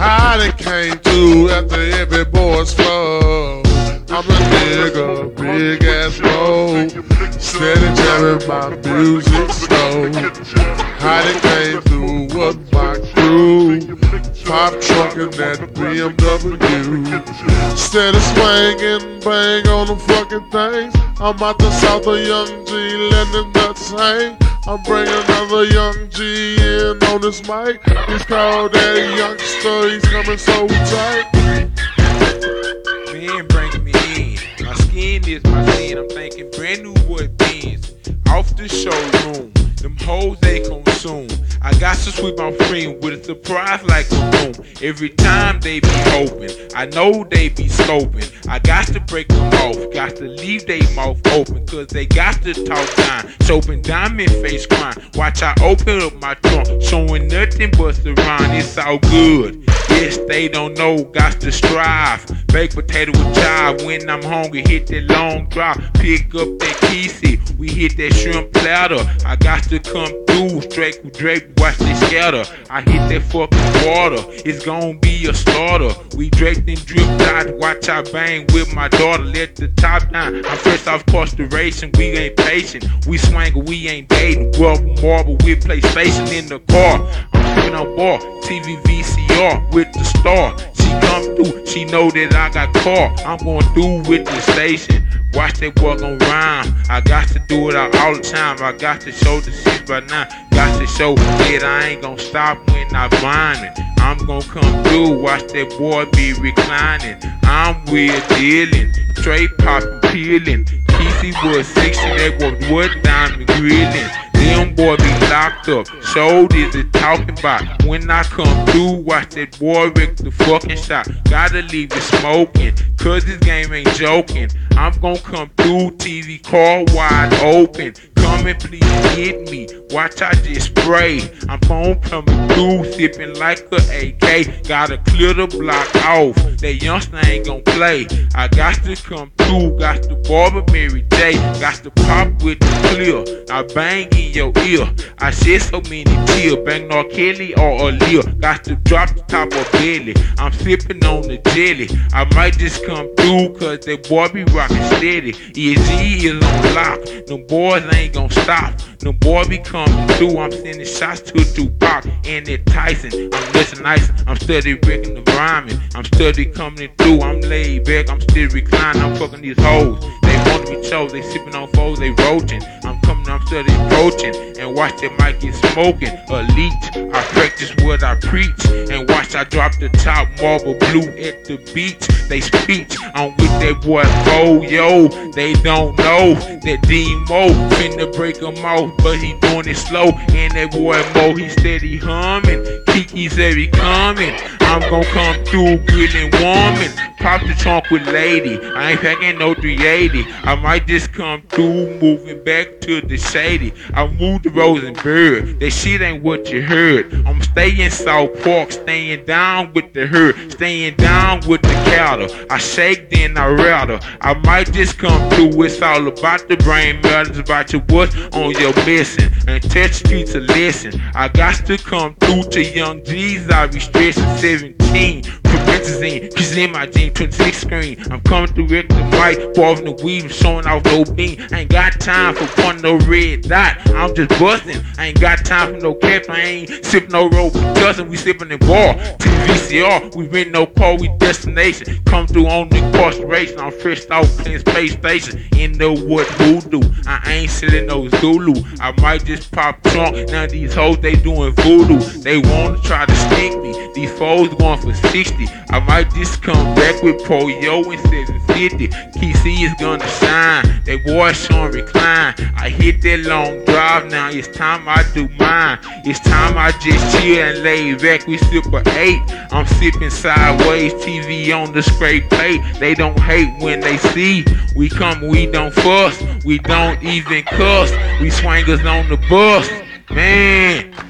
How they came through after every boy's flow. I'm a nigga, big ass roll. Steady jamming my music slow. How they came through was my crew. Pop truck in that BMW. Steady swinging, bang on the fucking things. I'm out the south of Young G, letting nuts hang. I'm bringing another Young G in on this mic. He's called that youngster, he's coming so tight. Man bringing me in. My skin is my sin. I'm thinking brand new wood beans. Off the showroom. Them hoes they consume. I got to sweep my friend with a surprise like a room. Every time they be open, I know they be scoping. I got to break them off, got to leave they mouth open, cause they got to talk down. Soaping diamond face crime. Watch I open up my trunk, showing nothing but the rhyme. It's all good. Yes, they don't know, got to strive. Baked potato with chive when I'm hungry. Hit that long drop, pick up that kissy. We hit that shrimp platter. I got to come through, straight with Drake, watch they scatter. I hit that fucking water, it's gonna be a slaughter. We Drake then drip dot, watch I bang with my daughter. Let the top down. I'm fresh off prostration, we ain't patient. We swang, we ain't dating. Rub marble with PlayStation in the car. I'm on TV VCR with the star. She come through, she know that I got caught. I'm going through with the station. Watch that boy gon' rhyme. I got to do it all, the time. I got to show the shit by now. Got to show that I ain't gon' stop when I rhyming. I'm gon' come through, watch that boy be reclining. I'm with dealing, straight poppin' peeling. Keezy was 60, that was what diamond grilling. Them boy be locked up. Showed is it talking about. When I come through, watch that boy wreck the fucking shot. Gotta leave it smoking, cause this game ain't joking. I'm gonna come through, TV car wide open. And please hit me. Watch I just spray. I'm phone coming through, sipping like a AK. Gotta clear the block off. That youngster ain't gonna play. I got to come through, got to barber Mary J. Got to pop with the clear. I bang in your ear. I shed so many tears. Bang R. Kelly or Aaliyah. Got to drop the top of belly. I'm sipping on the jelly. I might just come through, cause that boy be rockin' steady. ESG is on lock. Them boys ain't gonna stop. Them boy be coming through. I'm sending shots to Tupac and it Tyson. I'm listen nice. I'm steady wrecking the rhyming. I'm steady coming through. I'm laid back. I'm still reclining. I'm fucking these hoes. Chose. They sipping on foes. They roaching. I'm coming. I'm steady approaching. And watch that mic get smoking. Elite. I practice what I preach. And watch I drop the top marble blue at the beach. They speech. I'm with that boy Bo yo. They don't know that Demo finna break him off, but he doing it slow. And that boy Mo, he steady humming. Kiki said he coming. I'm gonna come through good and warming. Pop the trunk with lady. I ain't packing no 380. I might just come through moving back to the shady. I moved the Rosenberg. That shit ain't what you heard. I'm Stay in South Park, staying down with the herd, staying down with the cattle. I shake, then I rattle. I might just come through. It's all about the brain matters, about your what, on your mission, and teach you to listen. I got to come through to young G's. I be restriction 17. Practicing, she's in my jeans 26 screen. I'm coming through with the white, falling the weave, and showing off no beam. I ain't got time for one no red dot. I'm just busting. I ain't got time for no cap. I ain't sipping no rope. Cousin, we sipping the bar. To VCR, we been no call, we destination. Come through on the incarceration. I'm fresh off playing space station. In the what voodoo. I ain't sitting no Zulu. I might just pop trunk. Now these hoes, they doing voodoo. They wanna try to stick me. These foes going for 60. I might just come back with Pro Yo and 750. KC is gonna shine. They boy on recline. I hit that long drive now. It's time I do mine. It's time I just chill and lay back. We a eight. I'm sipping sideways. TV on the scrape plate. They don't hate when they see. We come, we don't fuss. We don't even cuss. We swangers on the bus. Man.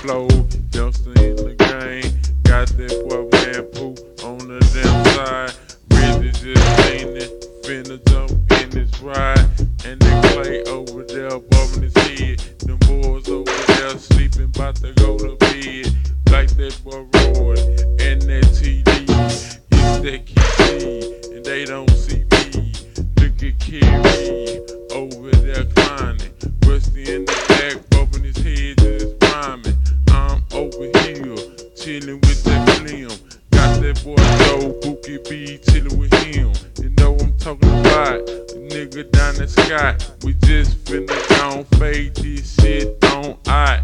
flow, youngster in the game. Got that boy man on the damn side. Really just ain't it. Finna jump in this ride. And the clay over there bumping his head. Them boys over there sleeping, about to go to bed. Like that boy Roy and that TD. It's that key, and they don't see me. Look at Kerry got. We just finna gon' fade this shit on I.